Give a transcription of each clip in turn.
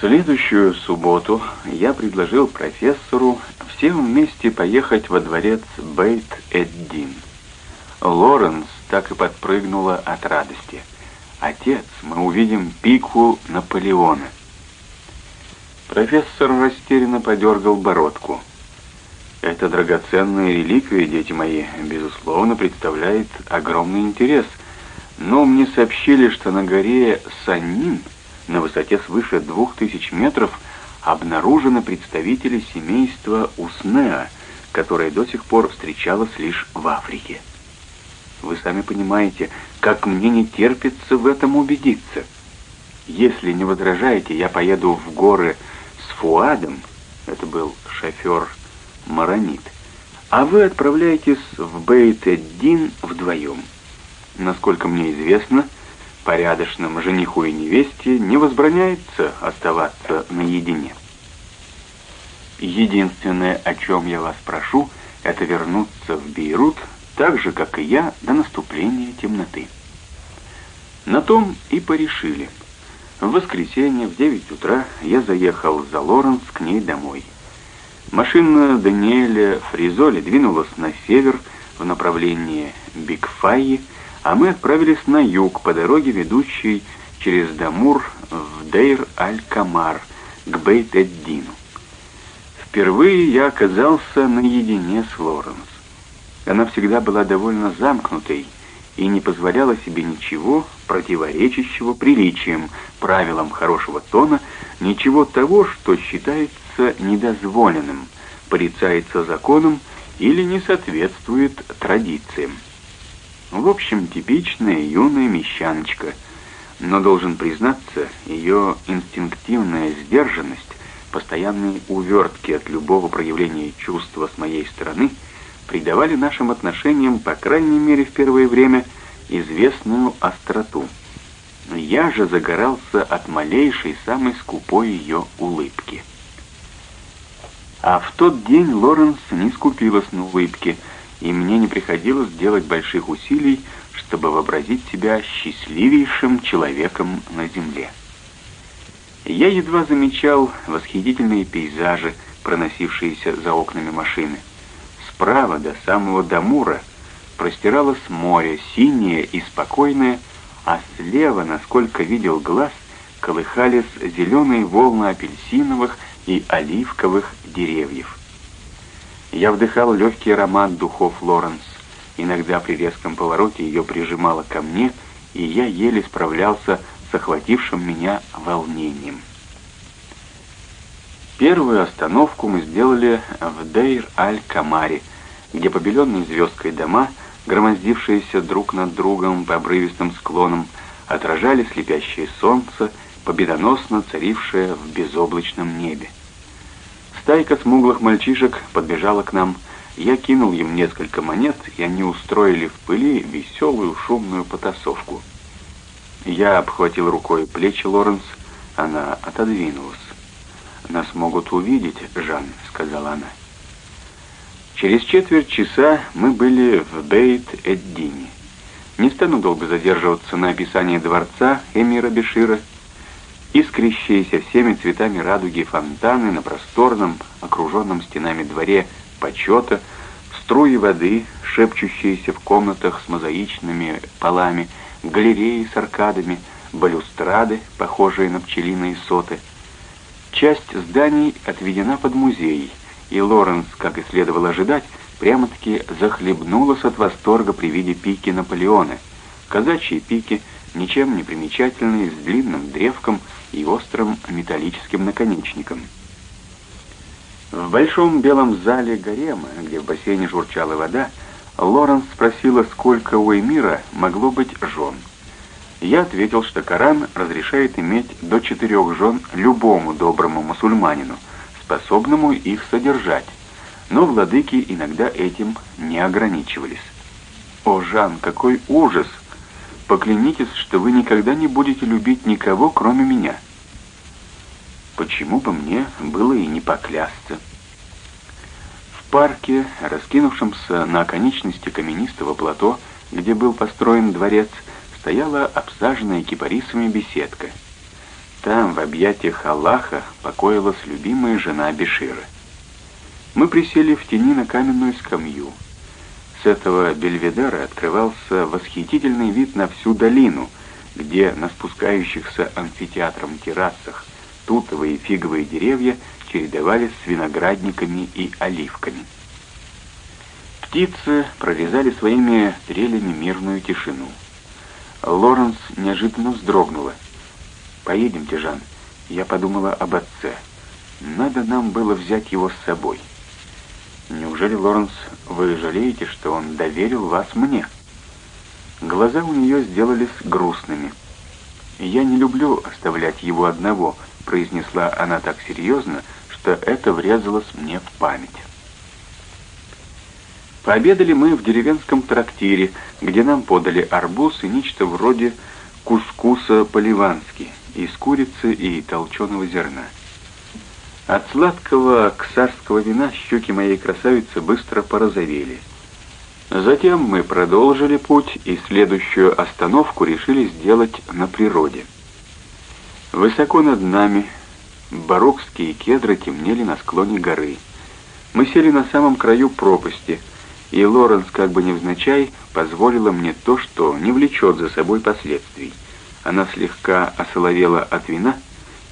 Следующую субботу я предложил профессору всем вместе поехать во дворец Бейт-Эддин. Лоренс так и подпрыгнула от радости. «Отец, мы увидим пику Наполеона». Профессор растерянно подергал бородку. «Это драгоценная реликвия, дети мои, безусловно, представляет огромный интерес. Но мне сообщили, что на горе Санин, на высоте свыше двух тысяч метров, обнаружены представители семейства Уснеа, которое до сих пор встречалось лишь в Африке. Вы сами понимаете, как мне не терпится в этом убедиться. Если не возражаете, я поеду в горы с Фуадом, это был шофер Маронит, а вы отправляетесь в Бейт-Эддин вдвоем. Насколько мне известно, порядочным жениху и невесте не возбраняется оставаться наедине. Единственное, о чем я вас прошу, это вернуться в Бейрут, так же, как и я, до наступления темноты. На том и порешили. В воскресенье в 9 утра я заехал за Лоренс к ней домой. Машина Даниэля Фризоли двинулась на север в направлении Бигфайи, а мы отправились на юг по дороге, ведущей через Дамур в Дейр-Аль-Камар к Бейт-Эддину. Впервые я оказался наедине с Лоренс. Она всегда была довольно замкнутой и не позволяла себе ничего противоречащего приличиям, правилам хорошего тона, ничего того, что считается недозволенным, порицается законом или не соответствует традициям. В общем, типичная юная мещаночка, но должен признаться, ее инстинктивная сдержанность, постоянные увертки от любого проявления чувства с моей стороны – придавали нашим отношениям, по крайней мере в первое время, известную остроту. Я же загорался от малейшей, самой скупой ее улыбки. А в тот день Лоренс не скупилась на улыбке, и мне не приходилось делать больших усилий, чтобы вообразить себя счастливейшим человеком на земле. Я едва замечал восхитительные пейзажи, проносившиеся за окнами машины. Справа до самого Дамура простиралось море, синее и спокойное, а слева, насколько видел глаз, колыхались зеленые волны апельсиновых и оливковых деревьев. Я вдыхал легкий аромат духов Лоренс. Иногда при резком повороте ее прижимало ко мне, и я еле справлялся с охватившим меня волнением. Первую остановку мы сделали в Дейр-Аль-Камаре, где побеленные звездкой дома, громоздившиеся друг над другом по обрывистым склонам, отражали слепящее солнце, победоносно царившее в безоблачном небе. Стайка смуглых мальчишек подбежала к нам. Я кинул им несколько монет, и они устроили в пыли веселую шумную потасовку. Я обхватил рукой плечи Лоренс, она отодвинулась. «Нас могут увидеть, Жан», — сказала она. Через четверть часа мы были в Бейт-Эддине. Не стану долго задерживаться на описании дворца Эмира Бешира. Искрящиеся всеми цветами радуги фонтаны на просторном, окруженном стенами дворе почета, струи воды, шепчущиеся в комнатах с мозаичными полами, галереи с аркадами, балюстрады, похожие на пчелиные соты — Часть зданий отведена под музей, и Лоренс, как и следовало ожидать, прямо-таки захлебнулась от восторга при виде пики Наполеона. Казачьи пики, ничем не примечательные, с длинным древком и острым металлическим наконечником. В большом белом зале гарема, где в бассейне журчала вода, Лоренс спросила, сколько у Эмира могло быть жен. Я ответил, что Коран разрешает иметь до четырех жен любому доброму мусульманину, способному их содержать, но владыки иногда этим не ограничивались. «О, Жан, какой ужас! Поклянитесь, что вы никогда не будете любить никого, кроме меня». Почему бы мне было и не поклясться? В парке, раскинувшемся на оконечности каменистого плато, где был построен дворец, стояла обсаженная кипарисами беседка. там, в объятиях Аллаха, покоилась любимая жена Бешира. Мы присели в тени на каменную скамью. С этого бельведера открывался восхитительный вид на всю долину, где на спускающихся амфитеатром террасах тутовые и фиговые деревья чередовались с виноградниками и оливками. Птицы прорезали своими трелями мирную тишину. Лоренс неожиданно вздрогнула. «Поедемте, Жан». Я подумала об отце. Надо нам было взять его с собой. Неужели, Лоренс, вы жалеете, что он доверил вас мне? Глаза у нее сделались грустными. «Я не люблю оставлять его одного», — произнесла она так серьезно, что это врезалось мне в память. Пообедали мы в деревенском трактире, где нам подали арбуз и нечто вроде кускуса по-ливански из курицы и толченого зерна. От сладкого ксарского вина щеки моей красавицы быстро порозовели. Затем мы продолжили путь и следующую остановку решили сделать на природе. Высоко над нами барокские кедры темнели на склоне горы. Мы сели на самом краю пропасти — и Лоренс, как бы невзначай, позволила мне то, что не влечет за собой последствий. Она слегка осоловела от вина,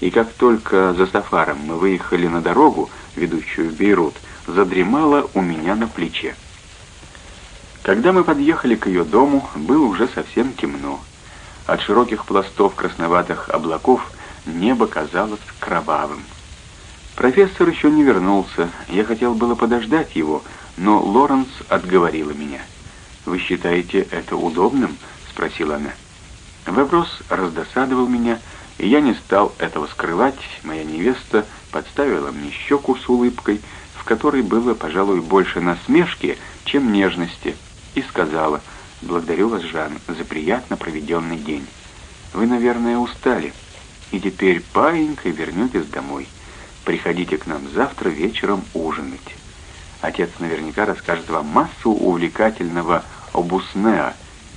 и как только за сафаром мы выехали на дорогу, ведущую в Бейрут, задремала у меня на плече. Когда мы подъехали к ее дому, было уже совсем темно. От широких пластов красноватых облаков небо казалось кровавым. Профессор еще не вернулся, я хотел было подождать его, но Лоренс отговорила меня. «Вы считаете это удобным?» — спросила она. Вопрос раздосадовал меня, и я не стал этого скрывать. Моя невеста подставила мне щеку с улыбкой, в которой было, пожалуй, больше насмешки, чем нежности, и сказала, «Благодарю вас, Жан, за приятно проведенный день. Вы, наверное, устали, и теперь паинькой вернетесь домой. Приходите к нам завтра вечером ужинать». Отец наверняка расскажет вам массу увлекательного об Уснеа.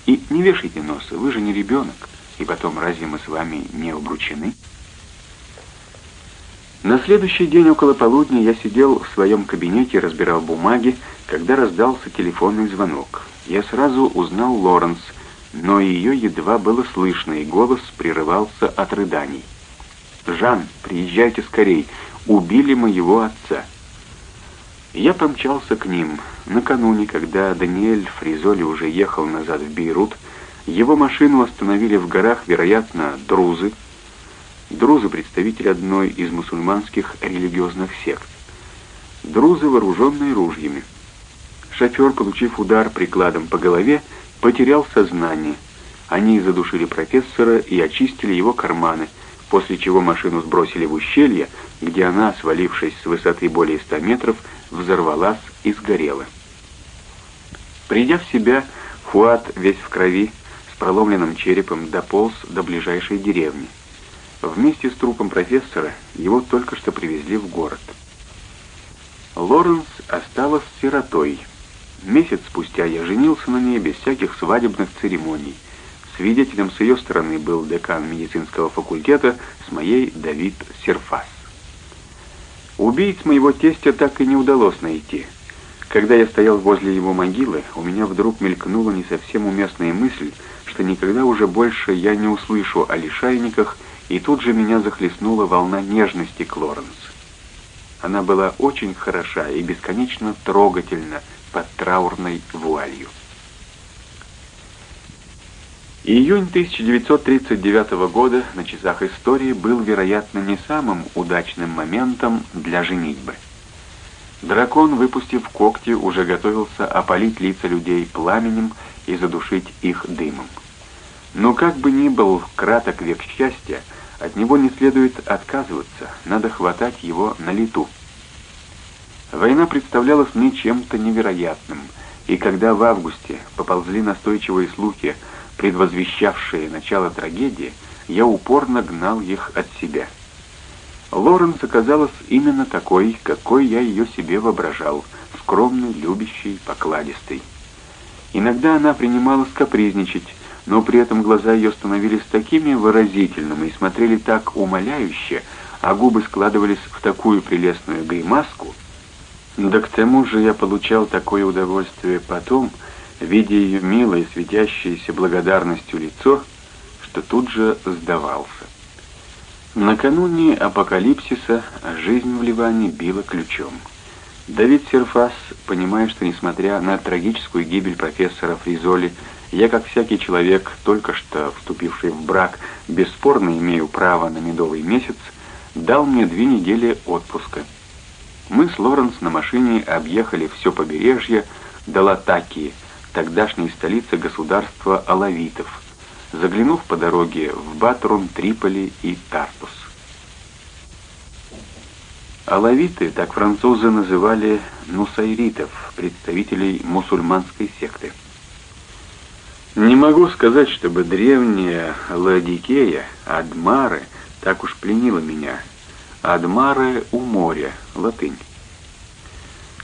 И не вешайте носа, вы же не ребенок. И потом, разве мы с вами не обручены? На следующий день около полудня я сидел в своем кабинете разбирал бумаги, когда раздался телефонный звонок. Я сразу узнал Лоренс, но ее едва было слышно, и голос прерывался от рыданий. «Жан, приезжайте скорей, убили моего отца». Я помчался к ним. Накануне, когда Даниэль Фризоли уже ехал назад в Бейрут, его машину остановили в горах, вероятно, друзы. Друзы — представители одной из мусульманских религиозных сект. Друзы, вооруженные ружьями. Шофер, получив удар прикладом по голове, потерял сознание. Они задушили профессора и очистили его карманы, после чего машину сбросили в ущелье, где она, свалившись с высоты более 100 метров, взорвалась и сгорела. Придя в себя, Фуат, весь в крови, проломленным черепом, дополз до ближайшей деревни. Вместе с трупом профессора его только что привезли в город. Лоренс осталась сиротой. Месяц спустя я женился на ней без всяких свадебных церемоний. Свидетелем с ее стороны был декан медицинского факультета с моей Давид Серфас. Убийц моего тестя так и не удалось найти. Когда я стоял возле его могилы, у меня вдруг мелькнула не совсем уместная мысль, что никогда уже больше я не услышу о лишайниках, и тут же меня захлестнула волна нежности к Лоренс. Она была очень хороша и бесконечно трогательна под траурной вуалью. Июнь 1939 года на часах истории был, вероятно, не самым удачным моментом для женитьбы. Дракон, выпустив когти, уже готовился опалить лица людей пламенем и задушить их дымом. Но как бы ни был краток век счастья, от него не следует отказываться, надо хватать его на лету. Война представлялась мне чем-то невероятным, и когда в августе поползли настойчивые слухи предвозвещавшие начало трагедии, я упорно гнал их от себя. Лоренс оказалась именно такой, какой я ее себе воображал, скромной, любящей, покладистой. Иногда она принималась капризничать, но при этом глаза ее становились такими выразительными и смотрели так умоляюще, а губы складывались в такую прелестную гримаску, да к тому же я получал такое удовольствие потом, видя ее милое, светящееся благодарностью лицо, что тут же сдавался. Накануне апокалипсиса жизнь в Ливане била ключом. Давид Серфас, понимая, что несмотря на трагическую гибель профессора Фризоли, я, как всякий человек, только что вступивший в брак, бесспорно имею право на медовый месяц, дал мне две недели отпуска. Мы с Лоренс на машине объехали все побережье до Латакии, тогдашней столицы государства Алавитов, заглянув по дороге в Батрун, Триполи и Тартус. Алавиты, так французы называли нусайритов, представителей мусульманской секты. Не могу сказать, чтобы древняя Ладикея, Адмары, так уж пленила меня. Адмары у моря, латынь.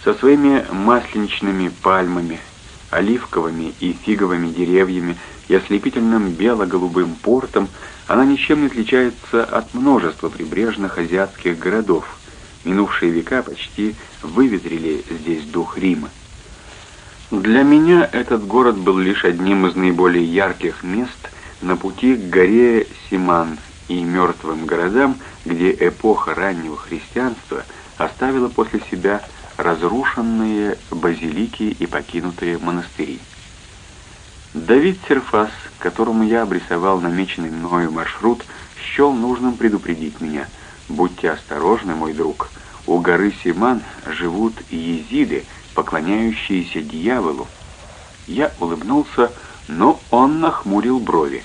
Со своими масленичными пальмами, оливковыми и фиговыми деревьями и ослепительным бело-голубым портом она ничем не отличается от множества прибрежных азиатских городов. Минувшие века почти выветрили здесь дух Рима. Для меня этот город был лишь одним из наиболее ярких мест на пути к горе Симан и мертвым городам, где эпоха раннего христианства оставила после себя разрушенные базилики и покинутые монастыри. Давид Серфас, которому я обрисовал намеченный мною маршрут, счел нужным предупредить меня. «Будьте осторожны, мой друг, у горы Симан живут езиды, поклоняющиеся дьяволу. Я улыбнулся, но он нахмурил брови.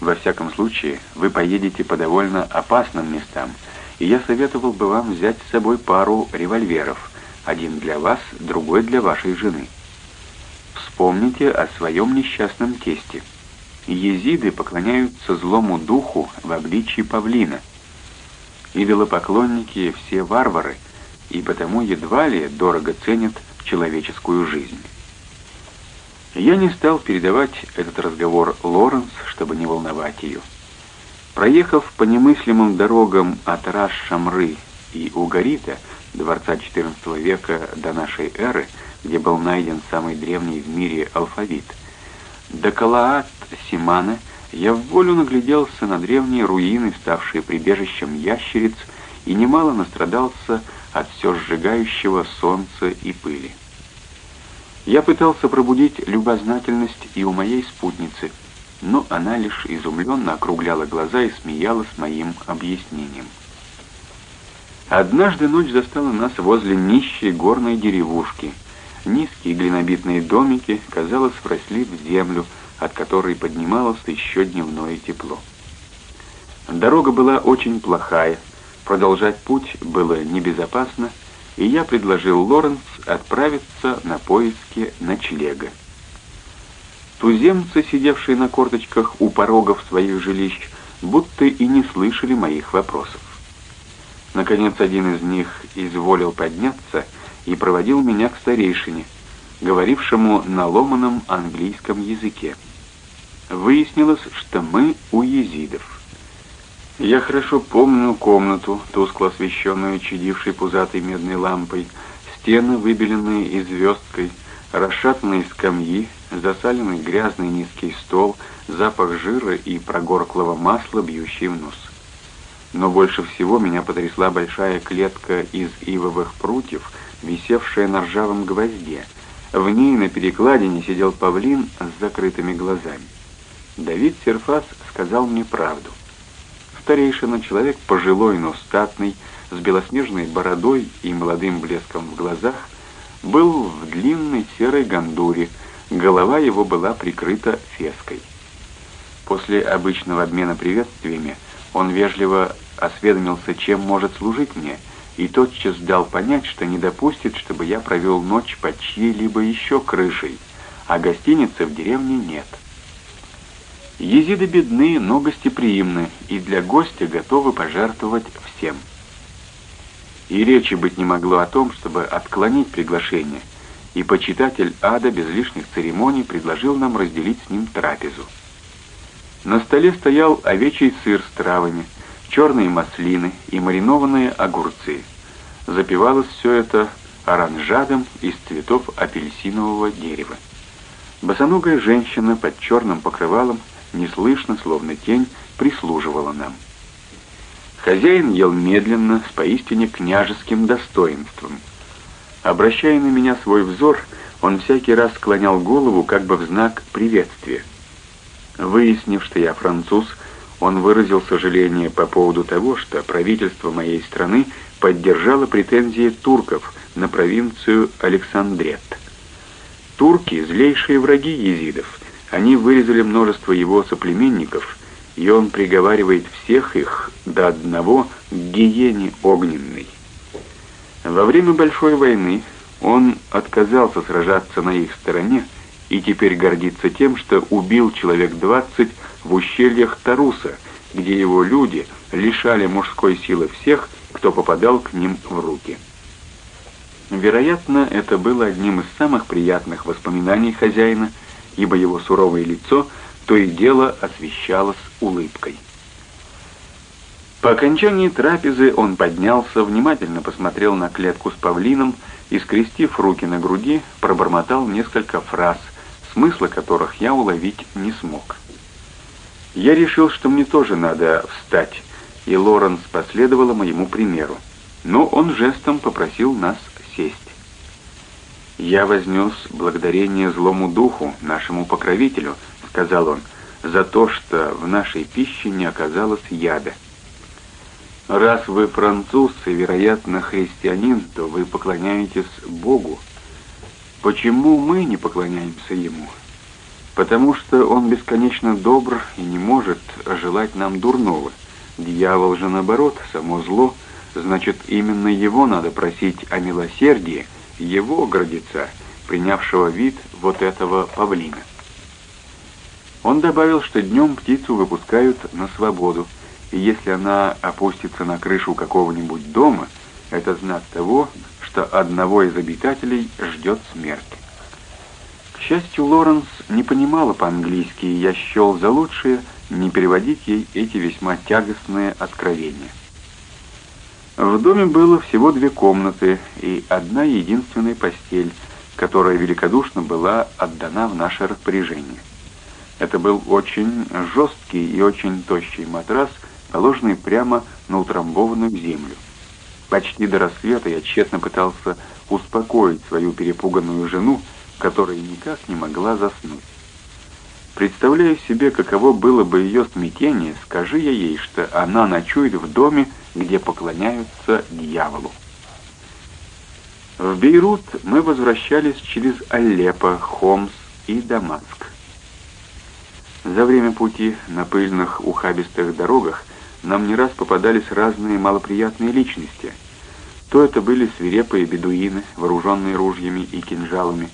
Во всяком случае, вы поедете по довольно опасным местам, и я советовал бы вам взять с собой пару револьверов, один для вас, другой для вашей жены. Вспомните о своем несчастном тесте. Езиды поклоняются злому духу в обличии павлина. Идолопоклонники все варвары, и потому едва ли дорого ценят человеческую жизнь. Я не стал передавать этот разговор Лоренс, чтобы не волновать ее. Проехав по немыслимым дорогам от Раш-Шамры и Угарита, дворца XIV века до нашей эры, где был найден самый древний в мире алфавит, до Калаат-Симана я в волю нагляделся на древние руины, ставшие прибежищем ящериц, и немало настрадался от все сжигающего солнца и пыли. Я пытался пробудить любознательность и у моей спутницы, но она лишь изумленно округляла глаза и смеялась моим объяснением. Однажды ночь застала нас возле нищей горной деревушки. Низкие глинобитные домики, казалось, вросли в землю, от которой поднималось еще дневное тепло. Дорога была очень плохая, Продолжать путь было небезопасно, и я предложил Лоренс отправиться на поиски ночлега. Туземцы, сидевшие на корточках у порогов своих жилищ, будто и не слышали моих вопросов. Наконец один из них изволил подняться и проводил меня к старейшине, говорившему на ломаном английском языке. Выяснилось, что мы у езидов. Я хорошо помню комнату, тускло освещенную чадившей пузатой медной лампой, стены, выбеленные звездкой, расшатанные скамьи, засаленный грязный низкий стол, запах жира и прогорклого масла, бьющий в нос. Но больше всего меня потрясла большая клетка из ивовых прутьев, висевшая на ржавом гвозде. В ней на перекладине сидел павлин с закрытыми глазами. Давид Серфас сказал мне правду. Старейшина, человек пожилой, но статный, с белоснежной бородой и молодым блеском в глазах, был в длинной серой гандуре, голова его была прикрыта феской. После обычного обмена приветствиями он вежливо осведомился, чем может служить мне, и тотчас дал понять, что не допустит, чтобы я провел ночь под чьей-либо еще крышей, а гостиницы в деревне нет. Езиды бедны, но гостеприимны, и для гостя готовы пожертвовать всем. И речи быть не могло о том, чтобы отклонить приглашение, и почитатель ада без лишних церемоний предложил нам разделить с ним трапезу. На столе стоял овечий сыр с травами, черные маслины и маринованные огурцы. Запивалось все это оранжадом из цветов апельсинового дерева. Босоногая женщина под черным покрывалом, неслышно, словно тень, прислуживала нам. Хозяин ел медленно, с поистине княжеским достоинством. Обращая на меня свой взор, он всякий раз склонял голову, как бы в знак приветствия. Выяснив, что я француз, он выразил сожаление по поводу того, что правительство моей страны поддержало претензии турков на провинцию Александрет. Турки – злейшие враги езидов. Они вырезали множество его соплеменников, и он приговаривает всех их до одного к гиене огненной. Во время Большой войны он отказался сражаться на их стороне и теперь гордится тем, что убил человек двадцать в ущельях Таруса, где его люди лишали мужской силы всех, кто попадал к ним в руки. Вероятно, это было одним из самых приятных воспоминаний хозяина, ибо его суровое лицо то и дело освещалось улыбкой. По окончании трапезы он поднялся, внимательно посмотрел на клетку с павлином и, скрестив руки на груди, пробормотал несколько фраз, смысла которых я уловить не смог. Я решил, что мне тоже надо встать, и Лоренс последовала моему примеру, но он жестом попросил нас сесть. «Я вознес благодарение злому духу, нашему покровителю», — сказал он, — «за то, что в нашей пище не оказалось яда». «Раз вы француз и, вероятно, христианин, то вы поклоняетесь Богу. Почему мы не поклоняемся Ему?» «Потому что Он бесконечно добр и не может желать нам дурного. Дьявол же, наоборот, само зло — Значит, именно его надо просить о милосердии, его гордеца, принявшего вид вот этого павлина. Он добавил, что днем птицу выпускают на свободу, и если она опустится на крышу какого-нибудь дома, это знак того, что одного из обитателей ждет смерть. К счастью, Лоренс не понимала по-английски, и я счел за лучшее не переводить ей эти весьма тягостные откровения. В доме было всего две комнаты и одна единственная постель, которая великодушно была отдана в наше распоряжение. Это был очень жесткий и очень тощий матрас, положенный прямо на утрамбованную землю. Почти до рассвета я тщетно пытался успокоить свою перепуганную жену, которая никак не могла заснуть. Представляя себе, каково было бы ее смятение, скажи я ей, что она ночует в доме, где поклоняются дьяволу. В Бейрут мы возвращались через Алеппо, Хомс и Дамаск. За время пути на пыльных ухабистых дорогах нам не раз попадались разные малоприятные личности. То это были свирепые бедуины, вооруженные ружьями и кинжалами,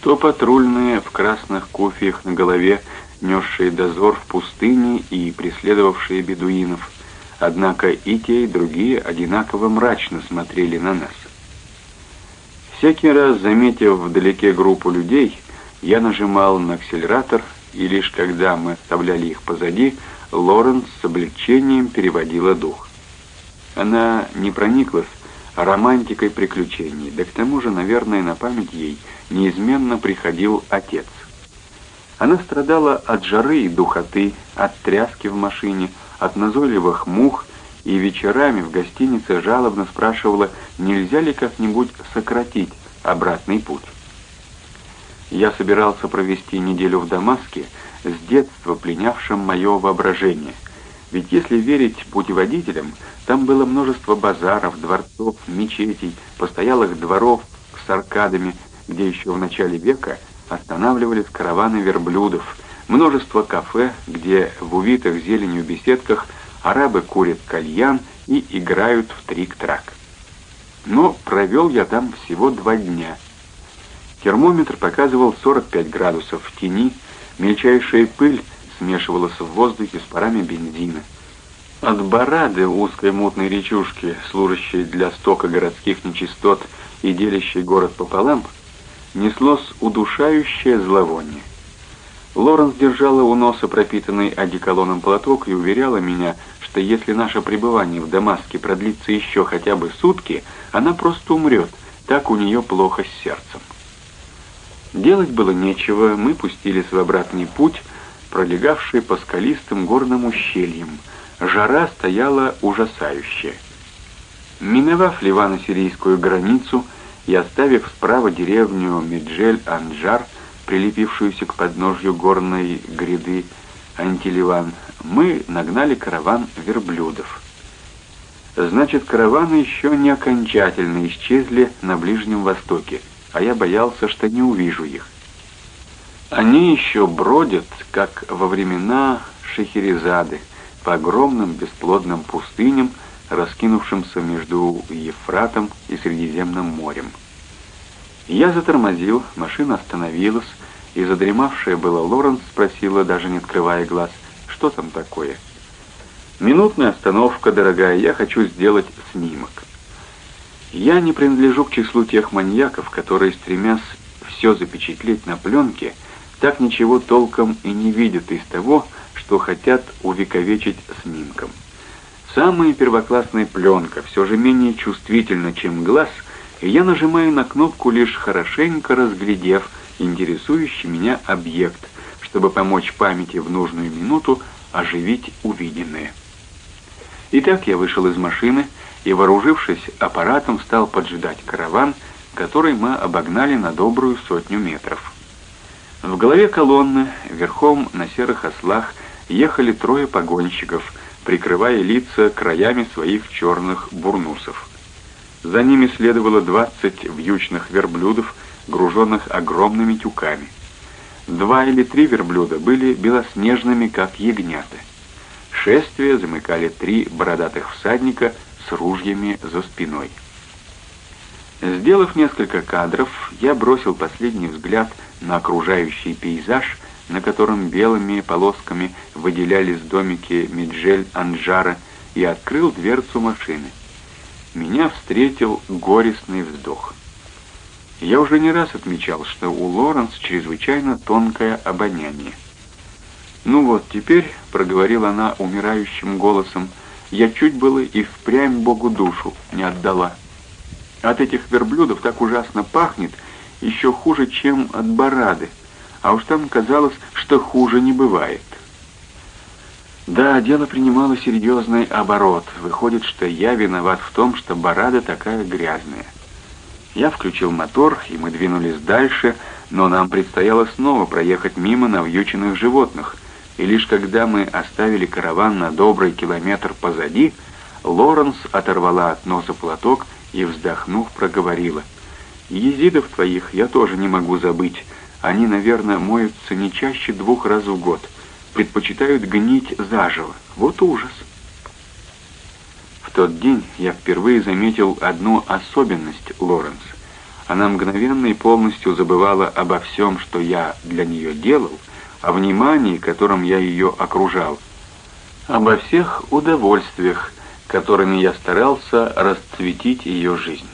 то патрульные в красных кофиях на голове, несшие дозор в пустыне и преследовавшие бедуинов – Однако и те, и другие одинаково мрачно смотрели на нас. Всякий раз, заметив вдалеке группу людей, я нажимал на акселератор, и лишь когда мы оставляли их позади, Лоренс с облегчением переводила дух. Она не прониклась романтикой приключений, да к тому же, наверное, на память ей неизменно приходил отец. Она страдала от жары и духоты, от тряски в машине, от назойливых мух и вечерами в гостинице жалобно спрашивала, нельзя ли как-нибудь сократить обратный путь. Я собирался провести неделю в Дамаске, с детства пленявшим мое воображение. Ведь если верить путеводителям, там было множество базаров, дворцов, мечетей, постоялых дворов с аркадами, где еще в начале века останавливались караваны верблюдов, множество кафе, где в увитых зеленью беседках арабы курят кальян и играют в трик-трак. Но провел я там всего два дня. Термометр показывал 45 градусов в тени, мельчайшая пыль смешивалась в воздухе с парами бензина. От Барады, узкой мутной речушки, служащей для стока городских нечистот и делящей город пополам, неслось удушающее зловоние. Лоренс держала у носа пропитанный одеколоном платок и уверяла меня, что если наше пребывание в Дамаске продлится еще хотя бы сутки, она просто умрет, так у нее плохо с сердцем. Делать было нечего, мы пустились в обратный путь, пролегавший по скалистым горным ущельям. Жара стояла ужасающая. Миновав ливано-сирийскую границу и оставив справа деревню Меджель-Анджар, прилепившуюся к подножью горной гряды Антиливан, мы нагнали караван верблюдов. Значит, караваны еще не окончательно исчезли на Ближнем Востоке, а я боялся, что не увижу их. Они еще бродят, как во времена Шехерезады, по огромным бесплодным пустыням, раскинувшимся между Ефратом и Средиземным морем. Я затормозил, машина остановилась, и задремавшая была Лоренс спросила, даже не открывая глаз, что там такое. «Минутная остановка, дорогая, я хочу сделать снимок». Я не принадлежу к числу тех маньяков, которые, стремясь все запечатлеть на пленке, так ничего толком и не видят из того, что хотят увековечить снимком. Самая первоклассная пленка все же менее чувствительна, чем глаз — и я нажимаю на кнопку, лишь хорошенько разглядев интересующий меня объект, чтобы помочь памяти в нужную минуту оживить увиденное. Итак, я вышел из машины и, вооружившись аппаратом, стал поджидать караван, который мы обогнали на добрую сотню метров. В голове колонны, верхом на серых ослах, ехали трое погонщиков, прикрывая лица краями своих черных бурнусов. За ними следовало двадцать вьючных верблюдов, груженных огромными тюками. Два или три верблюда были белоснежными, как ягнята. Шествие замыкали три бородатых всадника с ружьями за спиной. Сделав несколько кадров, я бросил последний взгляд на окружающий пейзаж, на котором белыми полосками выделялись домики Меджель-Анджара, и открыл дверцу машины меня встретил горестный вздох. Я уже не раз отмечал, что у Лоренс чрезвычайно тонкое обоняние. «Ну вот, теперь», — проговорила она умирающим голосом, — «я чуть было и впрямь Богу душу не отдала. От этих верблюдов так ужасно пахнет, еще хуже, чем от барады, а уж там казалось, что хуже не бывает». Да, дело принимало серьезный оборот. Выходит, что я виноват в том, что барада такая грязная. Я включил мотор, и мы двинулись дальше, но нам предстояло снова проехать мимо навьюченных животных. И лишь когда мы оставили караван на добрый километр позади, Лоренс оторвала от носа платок и, вздохнув, проговорила. «Езидов твоих я тоже не могу забыть. Они, наверное, моются не чаще двух раз в год» предпочитают гнить заживо. Вот ужас. В тот день я впервые заметил одну особенность Лоренс. Она мгновенно и полностью забывала обо всем, что я для нее делал, о внимании, которым я ее окружал, обо всех удовольствиях, которыми я старался расцветить ее жизнь.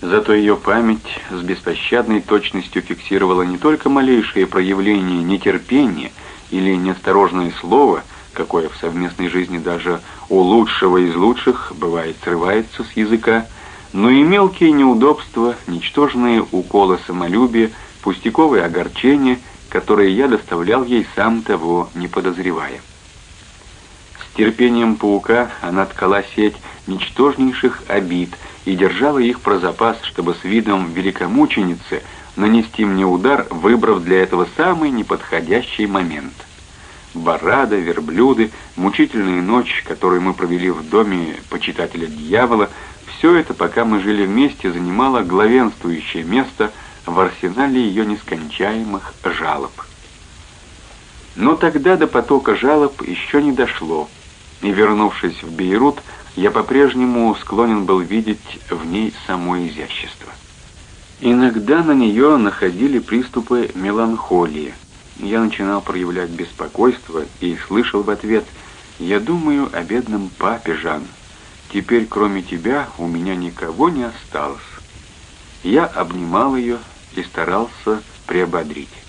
Зато ее память с беспощадной точностью фиксировала не только малейшие проявления нетерпения, или неосторожное слово, какое в совместной жизни даже у лучшего из лучших бывает срывается с языка, но и мелкие неудобства, ничтожные уколы самолюбия, пустяковые огорчения, которые я доставлял ей сам того не подозревая. С терпением паука она ткала сеть ничтожнейших обид и держала их про запас, чтобы с видом великомученицы – нанести мне удар, выбрав для этого самый неподходящий момент. Барада, верблюды, мучительная ночь, которую мы провели в доме почитателя дьявола, все это, пока мы жили вместе, занимало главенствующее место в арсенале ее нескончаемых жалоб. Но тогда до потока жалоб еще не дошло, и, вернувшись в Бейрут, я по-прежнему склонен был видеть в ней само изящество. Иногда на нее находили приступы меланхолии. Я начинал проявлять беспокойство и слышал в ответ «Я думаю о бедном папе, Жан. Теперь, кроме тебя, у меня никого не осталось». Я обнимал ее и старался приободрить.